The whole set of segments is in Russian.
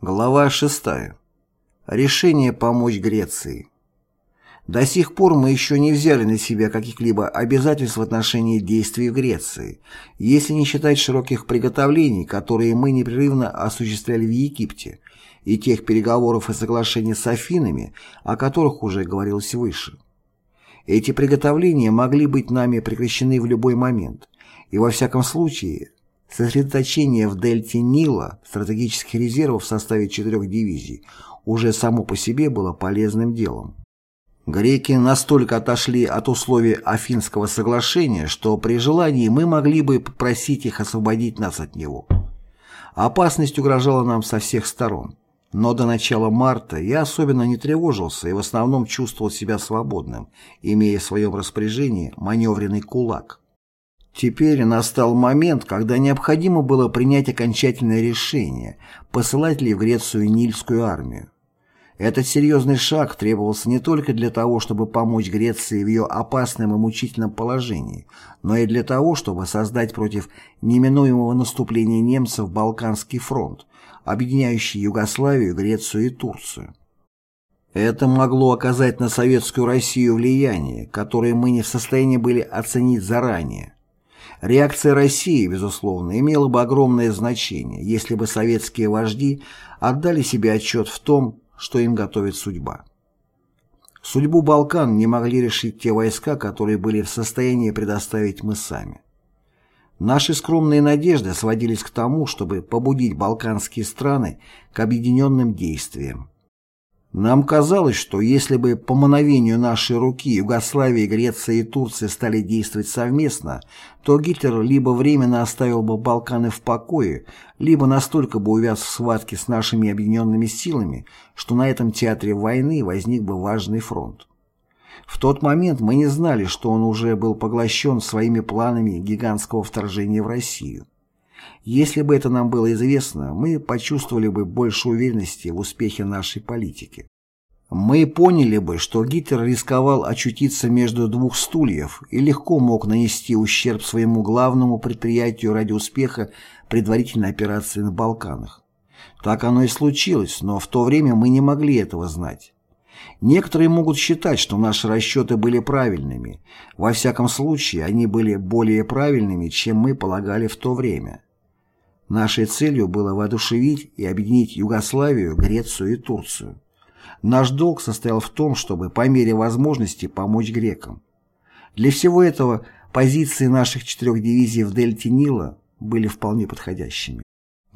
Глава 6. Решение помочь Греции. До сих пор мы еще не взяли на себя каких-либо обязательств в отношении действий в Греции, если не считать широких приготовлений, которые мы непрерывно осуществляли в Египте, и тех переговоров и соглашений с Афинами, о которых уже говорилось выше. Эти приготовления могли быть нами прекращены в любой момент, и во всяком случае Сосредоточение в дельте Нила стратегических резервов в составе четырех дивизий уже само по себе было полезным делом. Греки настолько отошли от условий Афинского соглашения, что при желании мы могли бы попросить их освободить нас от него. Опасность угрожала нам со всех сторон. Но до начала марта я особенно не тревожился и в основном чувствовал себя свободным, имея в своем распоряжении маневренный кулак. Теперь настал момент, когда необходимо было принять окончательное решение, посылать ли в Грецию Нильскую армию. Этот серьезный шаг требовался не только для того, чтобы помочь Греции в ее опасном и мучительном положении, но и для того, чтобы создать против неминуемого наступления немцев Балканский фронт, объединяющий Югославию, Грецию и Турцию. Это могло оказать на советскую Россию влияние, которое мы не в состоянии были оценить заранее. Реакция России, безусловно, имела бы огромное значение, если бы советские вожди отдали себе отчет в том, что им готовит судьба. Судьбу Балкан не могли решить те войска, которые были в состоянии предоставить мы сами. Наши скромные надежды сводились к тому, чтобы побудить балканские страны к объединенным действиям. Нам казалось, что если бы по мановению нашей руки Югославия, Греция и Турция стали действовать совместно, то Гитлер либо временно оставил бы Балканы в покое, либо настолько бы увяз в схватке с нашими объединенными силами, что на этом театре войны возник бы важный фронт. В тот момент мы не знали, что он уже был поглощен своими планами гигантского вторжения в Россию. Если бы это нам было известно, мы почувствовали бы больше уверенности в успехе нашей политики. Мы поняли бы, что Гитлер рисковал очутиться между двух стульев и легко мог нанести ущерб своему главному предприятию ради успеха предварительной операции на Балканах. Так оно и случилось, но в то время мы не могли этого знать. Некоторые могут считать, что наши расчеты были правильными. Во всяком случае, они были более правильными, чем мы полагали в то время. Нашей целью было воодушевить и объединить Югославию, Грецию и Турцию. Наш долг состоял в том, чтобы по мере возможности помочь грекам. Для всего этого позиции наших четырех дивизий в дельте Нила были вполне подходящими.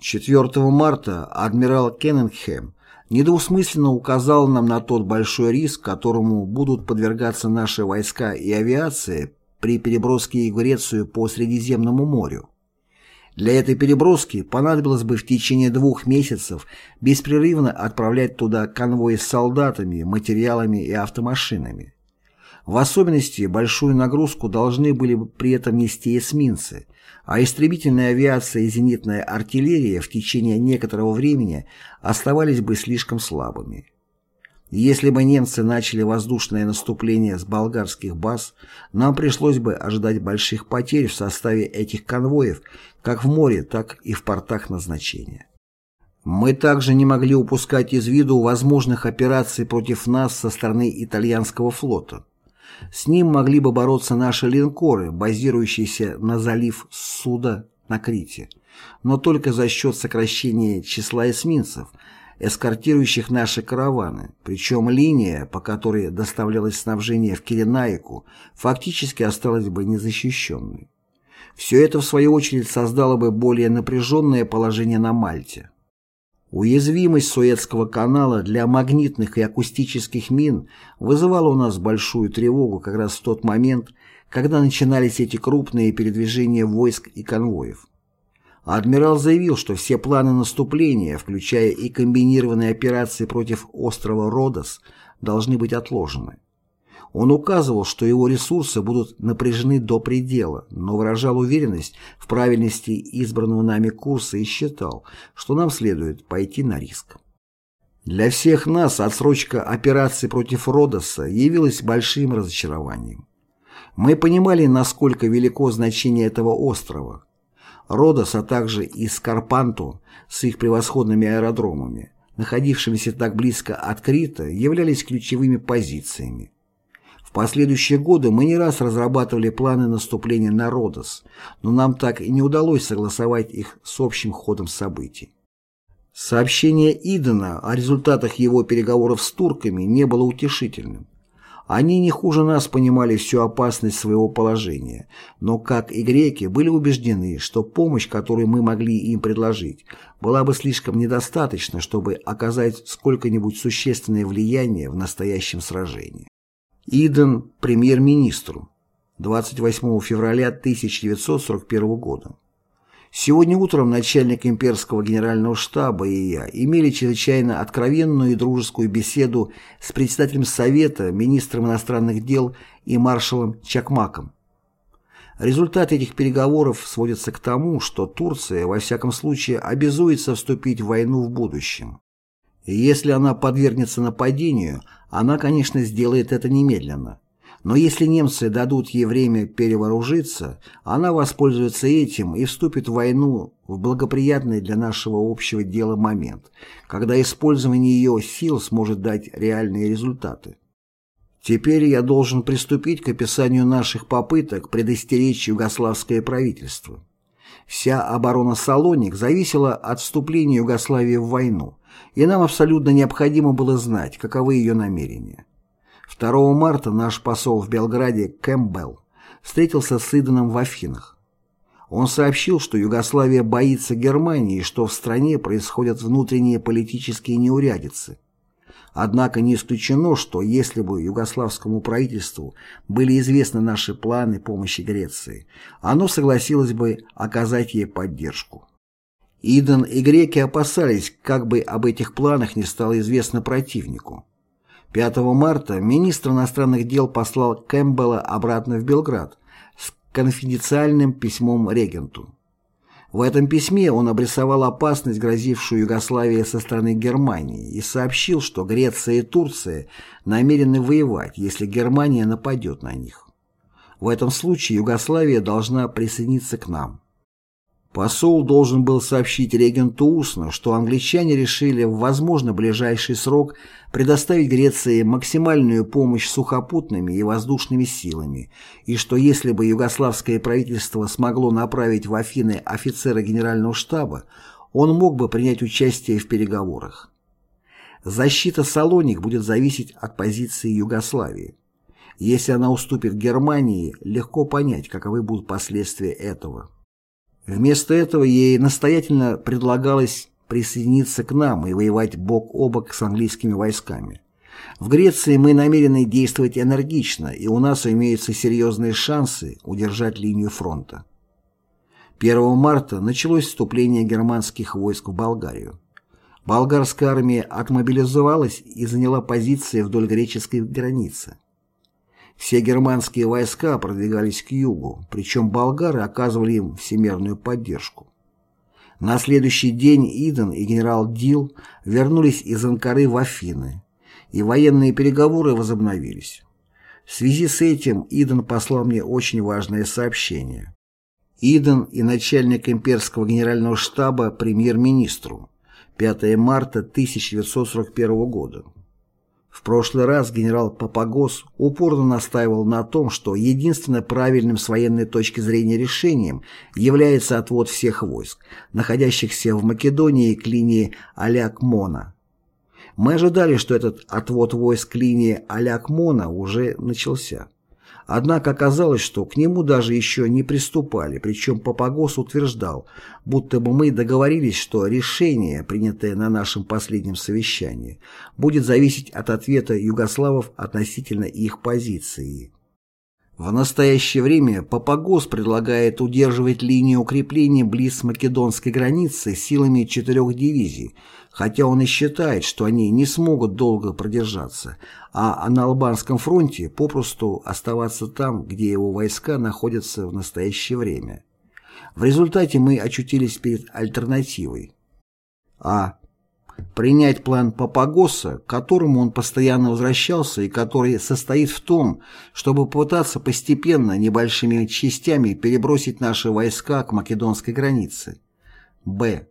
4 марта адмирал Кеннингхэм недвусмысленно указал нам на тот большой риск, которому будут подвергаться наши войска и авиация при переброске в Грецию по Средиземному морю. Для этой переброски понадобилось бы в течение двух месяцев беспрерывно отправлять туда конвои с солдатами, материалами и автомашинами. В особенности большую нагрузку должны были бы при этом нести эсминцы, а истребительная авиация и зенитная артиллерия в течение некоторого времени оставались бы слишком слабыми. Если бы немцы начали воздушное наступление с болгарских баз, нам пришлось бы ожидать больших потерь в составе этих конвоев как в море, так и в портах назначения. Мы также не могли упускать из виду возможных операций против нас со стороны итальянского флота. С ним могли бы бороться наши линкоры, базирующиеся на залив Суда на Крите, но только за счет сокращения числа эсминцев – эскортирующих наши караваны, причем линия, по которой доставлялось снабжение в Киренаику, фактически осталась бы незащищенной. Все это, в свою очередь, создало бы более напряженное положение на Мальте. Уязвимость Суэцкого канала для магнитных и акустических мин вызывала у нас большую тревогу как раз в тот момент, когда начинались эти крупные передвижения войск и конвоев. Адмирал заявил, что все планы наступления, включая и комбинированные операции против острова Родос, должны быть отложены. Он указывал, что его ресурсы будут напряжены до предела, но выражал уверенность в правильности избранного нами курса и считал, что нам следует пойти на риск. Для всех нас отсрочка операции против Родоса явилась большим разочарованием. Мы понимали, насколько велико значение этого острова, Родос, а также и Скарпанту с их превосходными аэродромами, находившимися так близко от Крита, являлись ключевыми позициями. В последующие годы мы не раз разрабатывали планы наступления на Родос, но нам так и не удалось согласовать их с общим ходом событий. Сообщение Идена о результатах его переговоров с турками не было утешительным. Они не хуже нас понимали всю опасность своего положения, но, как и греки, были убеждены, что помощь, которую мы могли им предложить, была бы слишком недостаточна, чтобы оказать сколько-нибудь существенное влияние в настоящем сражении. Иден премьер-министру 28 февраля 1941 года. Сегодня утром начальник имперского генерального штаба и я имели чрезвычайно откровенную и дружескую беседу с председателем Совета, министром иностранных дел и маршалом Чакмаком. Результат этих переговоров сводится к тому, что Турция, во всяком случае, обязуется вступить в войну в будущем. И если она подвергнется нападению, она, конечно, сделает это немедленно. Но если немцы дадут ей время перевооружиться, она воспользуется этим и вступит в войну в благоприятный для нашего общего дела момент, когда использование ее сил сможет дать реальные результаты. Теперь я должен приступить к описанию наших попыток предостеречь югославское правительство. Вся оборона Салоник зависела от вступления Югославии в войну, и нам абсолютно необходимо было знать, каковы ее намерения. 2 марта наш посол в Белграде Кэмпбелл встретился с Иданом в Афинах. Он сообщил, что Югославия боится Германии и что в стране происходят внутренние политические неурядицы. Однако не исключено, что если бы югославскому правительству были известны наши планы помощи Греции, оно согласилось бы оказать ей поддержку. Иден и греки опасались, как бы об этих планах не стало известно противнику. 5 марта министр иностранных дел послал Кэмпбелла обратно в Белград с конфиденциальным письмом регенту. В этом письме он обрисовал опасность, грозившую Югославии со стороны Германии, и сообщил, что Греция и Турция намерены воевать, если Германия нападет на них. В этом случае Югославия должна присоединиться к нам. Посол должен был сообщить регенту устно, что англичане решили в возможно ближайший срок предоставить Греции максимальную помощь сухопутными и воздушными силами, и что если бы югославское правительство смогло направить в Афины офицера генерального штаба, он мог бы принять участие в переговорах. Защита Салоник будет зависеть от позиции Югославии. Если она уступит Германии, легко понять, каковы будут последствия этого. Вместо этого ей настоятельно предлагалось присоединиться к нам и воевать бок о бок с английскими войсками. В Греции мы намерены действовать энергично, и у нас имеются серьезные шансы удержать линию фронта. 1 марта началось вступление германских войск в Болгарию. Болгарская армия отмобилизовалась и заняла позиции вдоль греческой границы. Все германские войска продвигались к югу, причем болгары оказывали им всемирную поддержку. На следующий день Иден и генерал Дил вернулись из Анкары в Афины, и военные переговоры возобновились. В связи с этим Иден послал мне очень важное сообщение. Иден и начальник имперского генерального штаба премьер-министру 5 марта 1941 года. В прошлый раз генерал Папагос упорно настаивал на том, что единственно правильным с военной точки зрения решением является отвод всех войск, находящихся в Македонии к линии Альякмона. Мы ожидали, что этот отвод войск к линии Альякмона уже начался. Однако оказалось, что к нему даже еще не приступали, причем Папагос утверждал, будто бы мы договорились, что решение, принятое на нашем последнем совещании, будет зависеть от ответа югославов относительно их позиции. В настоящее время Папагос предлагает удерживать линию укрепления близ македонской границы силами четырех дивизий, хотя он и считает, что они не смогут долго продержаться, а на Албанском фронте попросту оставаться там, где его войска находятся в настоящее время. В результате мы очутились перед альтернативой. А. принять план Папагоса, к которому он постоянно возвращался и который состоит в том, чтобы попытаться постепенно небольшими частями перебросить наши войска к македонской границе. Б.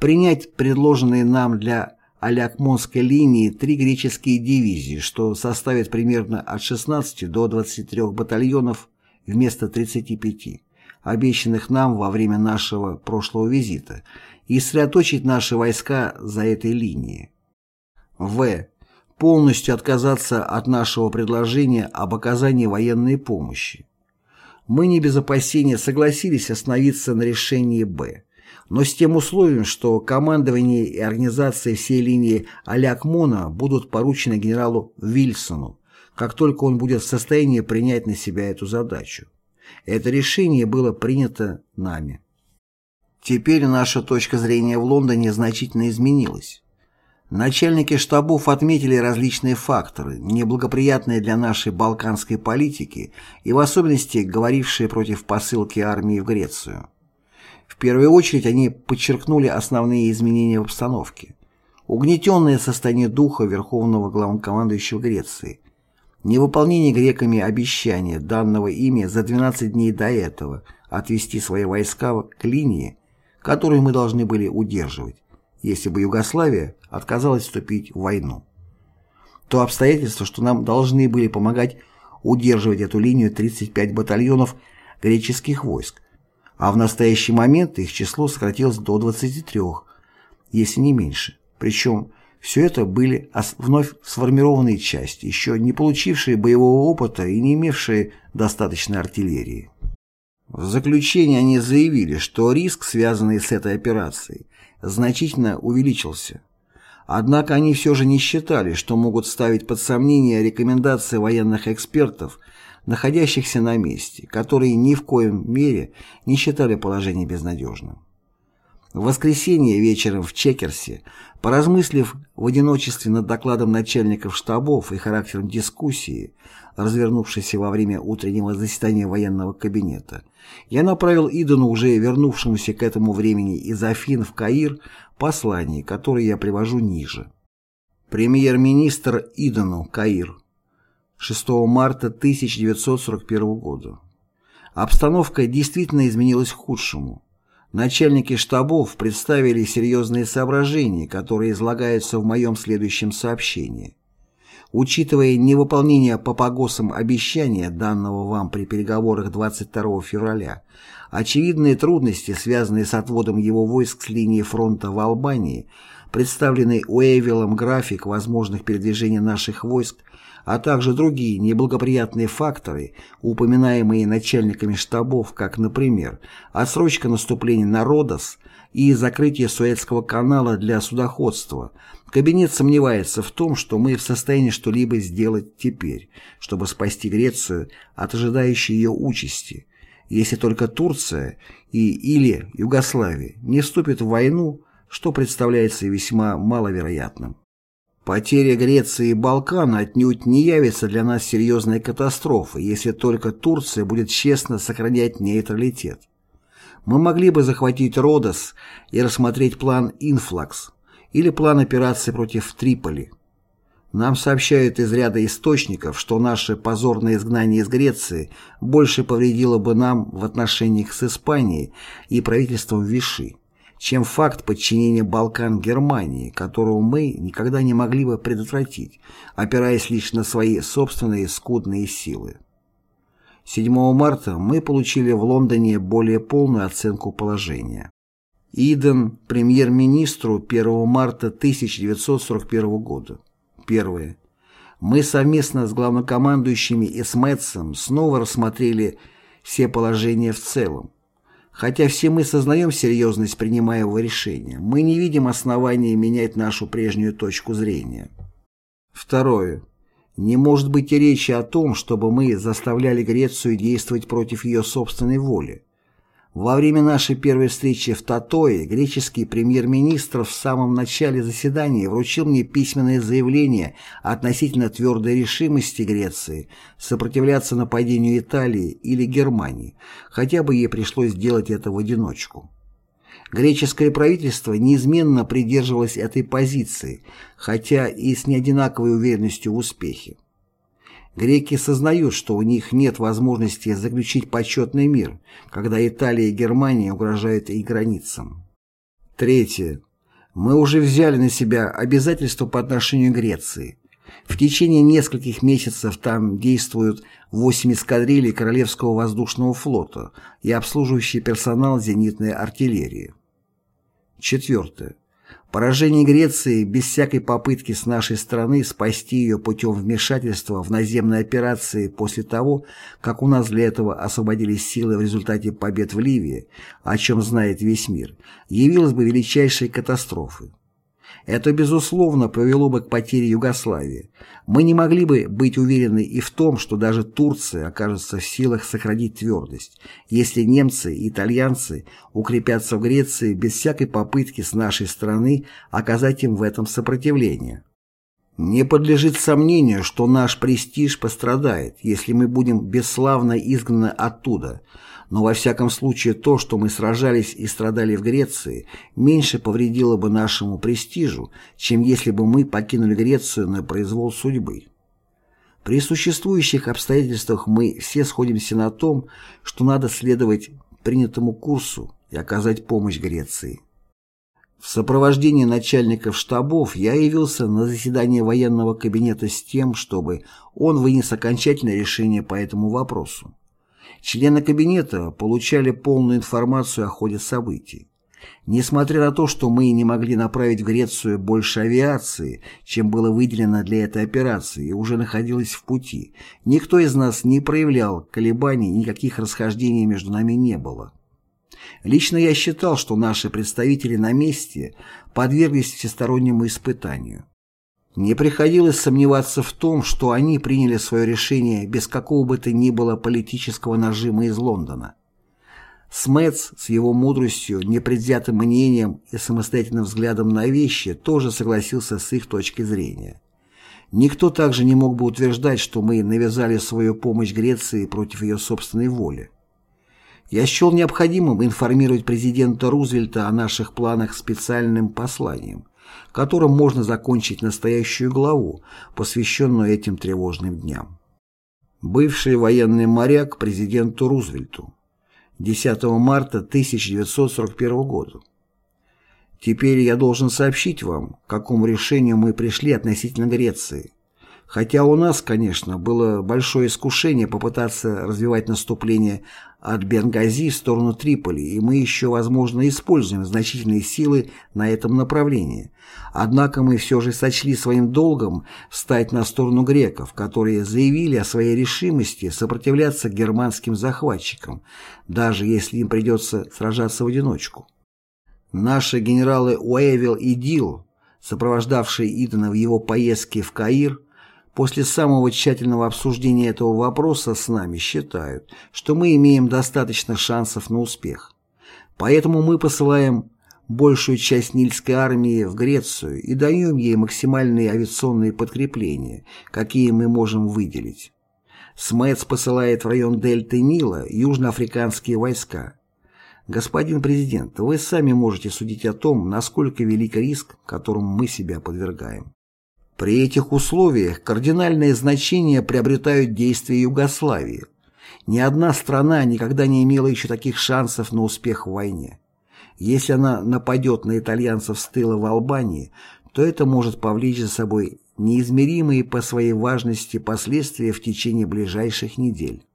Принять предложенные нам для Алякмонской линии три греческие дивизии, что составит примерно от 16 до 23 батальонов вместо 35, обещанных нам во время нашего прошлого визита – и сосредоточить наши войска за этой линией. В. Полностью отказаться от нашего предложения об оказании военной помощи. Мы не без опасения согласились остановиться на решении Б, но с тем условием, что командование и организация всей линии Алякмона будут поручены генералу Вильсону, как только он будет в состоянии принять на себя эту задачу. Это решение было принято нами. Теперь наша точка зрения в Лондоне значительно изменилась. Начальники штабов отметили различные факторы, неблагоприятные для нашей балканской политики и в особенности говорившие против посылки армии в Грецию. Первую очередь они подчеркнули основные изменения в обстановке. Угнетенное состояние духа Верховного Главнокомандующего Греции, невыполнение греками обещания, данного ими за 12 дней до этого, отвести свои войска к линии, которую мы должны были удерживать, если бы Югославия отказалась вступить в войну. То обстоятельство, что нам должны были помогать удерживать эту линию 35 батальонов греческих войск, а в настоящий момент их число сократилось до 23, если не меньше. Причем все это были вновь сформированные части, еще не получившие боевого опыта и не имевшие достаточной артиллерии. В заключение они заявили, что риск, связанный с этой операцией, значительно увеличился. Однако они все же не считали, что могут ставить под сомнение рекомендации военных экспертов, находящихся на месте, которые ни в коем мере не считали положение безнадежным. В воскресенье вечером в Чекерсе, поразмыслив в одиночестве над докладом начальников штабов и характером дискуссии, развернувшейся во время утреннего заседания военного кабинета, я направил Идону, уже вернувшемуся к этому времени из Афин в Каир, послание, которое я привожу ниже. Премьер-министр Идону, Каир. 6 марта 1941 года. Обстановка действительно изменилась к худшему. Начальники штабов представили серьезные соображения, которые излагаются в моем следующем сообщении. Учитывая невыполнение Папагосом обещания, данного вам при переговорах 22 февраля, очевидные трудности, связанные с отводом его войск с линии фронта в Албании, представленный Уэйвиллом график возможных передвижений наших войск, а также другие неблагоприятные факторы, упоминаемые начальниками штабов, как, например, отсрочка наступления на Родос и закрытие Суэцкого канала для судоходства – Кабинет сомневается в том, что мы в состоянии что-либо сделать теперь, чтобы спасти Грецию от ожидающей ее участи, если только Турция и или Югославия не вступят в войну, что представляется весьма маловероятным. Потеря Греции и Балкана отнюдь не явится для нас серьезной катастрофой, если только Турция будет честно сохранять нейтралитет. Мы могли бы захватить Родос и рассмотреть план «Инфлакс», или план операции против Триполи. Нам сообщают из ряда источников, что наше позорное изгнание из Греции больше повредило бы нам в отношениях с Испанией и правительством Виши, чем факт подчинения Балкан Германии, которого мы никогда не могли бы предотвратить, опираясь лишь на свои собственные скудные силы. 7 марта мы получили в Лондоне более полную оценку положения. Иден премьер-министру 1 марта 1941 года. Первое. Мы совместно с главнокомандующими и с Мэтсом снова рассмотрели все положения в целом. Хотя все мы сознаем серьезность принимаемого решения, мы не видим основания менять нашу прежнюю точку зрения. Второе. Не может быть и речи о том, чтобы мы заставляли Грецию действовать против ее собственной воли. Во время нашей первой встречи в Татое греческий премьер-министр в самом начале заседания вручил мне письменное заявление относительно твердой решимости Греции сопротивляться нападению Италии или Германии, хотя бы ей пришлось делать это в одиночку. Греческое правительство неизменно придерживалось этой позиции, хотя и с неодинаковой уверенностью в успехе. Греки сознают, что у них нет возможности заключить почетный мир, когда Италия и Германия угрожают их границам. Третье. Мы уже взяли на себя обязательства по отношению к Греции. В течение нескольких месяцев там действуют 8 эскадрилей Королевского воздушного флота и обслуживающий персонал зенитной артиллерии. Четвертое. Поражение Греции без всякой попытки с нашей стороны спасти ее путем вмешательства в наземные операции после того, как у нас для этого освободились силы в результате побед в Ливии, о чем знает весь мир, явилось бы величайшей катастрофой. Это, безусловно, повело бы к потере Югославии. Мы не могли бы быть уверены и в том, что даже Турция окажется в силах сохранить твердость, если немцы и итальянцы укрепятся в Греции без всякой попытки с нашей стороны оказать им в этом сопротивление. Не подлежит сомнению, что наш престиж пострадает, если мы будем бесславно изгнаны оттуда – но во всяком случае то, что мы сражались и страдали в Греции, меньше повредило бы нашему престижу, чем если бы мы покинули Грецию на произвол судьбы. При существующих обстоятельствах мы все сходимся на том, что надо следовать принятому курсу и оказать помощь Греции. В сопровождении начальников штабов я явился на заседание военного кабинета с тем, чтобы он вынес окончательное решение по этому вопросу. Члены кабинета получали полную информацию о ходе событий. Несмотря на то, что мы не могли направить в Грецию больше авиации, чем было выделено для этой операции и уже находилось в пути, никто из нас не проявлял колебаний, никаких расхождений между нами не было. Лично я считал, что наши представители на месте подверглись всестороннему испытанию. Не приходилось сомневаться в том, что они приняли свое решение без какого бы то ни было политического нажима из Лондона. Смэтс с его мудростью, непредвзятым мнением и самостоятельным взглядом на вещи тоже согласился с их точки зрения. Никто также не мог бы утверждать, что мы навязали свою помощь Греции против ее собственной воли. Я счел необходимым информировать президента Рузвельта о наших планах специальным посланием, которым можно закончить настоящую главу, посвященную этим тревожным дням. Бывший военный моряк президенту Рузвельту. 10 марта 1941 года. Теперь я должен сообщить вам, к какому решению мы пришли относительно Греции. Хотя у нас, конечно, было большое искушение попытаться развивать наступление от Бенгази в сторону Триполи, и мы еще, возможно, используем значительные силы на этом направлении. Однако мы все же сочли своим долгом встать на сторону греков, которые заявили о своей решимости сопротивляться германским захватчикам, даже если им придется сражаться в одиночку. Наши генералы Уэйвилл и Дил, сопровождавшие Идена в его поездке в Каир, после самого тщательного обсуждения этого вопроса с нами считают, что мы имеем достаточно шансов на успех. Поэтому мы посылаем большую часть Нильской армии в Грецию и даем ей максимальные авиационные подкрепления, какие мы можем выделить. СМЭЦ посылает в район дельты Нила южноафриканские войска. Господин президент, вы сами можете судить о том, насколько велик риск, которому мы себя подвергаем. При этих условиях кардинальное значение приобретают действия Югославии. Ни одна страна никогда не имела еще таких шансов на успех в войне. Если она нападет на итальянцев с тыла в Албании, то это может повлечь за собой неизмеримые по своей важности последствия в течение ближайших недель.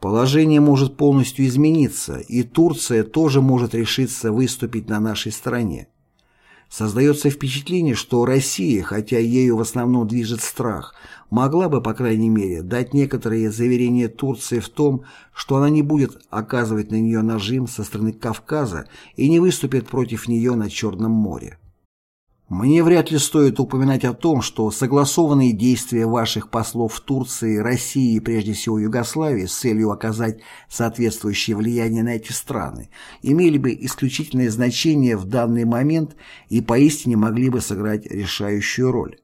Положение может полностью измениться, и Турция тоже может решиться выступить на нашей стороне. Создается впечатление, что Россия, хотя ею в основном движет страх, могла бы, по крайней мере, дать некоторые заверения Турции в том, что она не будет оказывать на нее нажим со стороны Кавказа и не выступит против нее на Черном море. Мне вряд ли стоит упоминать о том, что согласованные действия ваших послов в Турции, России и прежде всего Югославии с целью оказать соответствующее влияние на эти страны имели бы исключительное значение в данный момент и поистине могли бы сыграть решающую роль.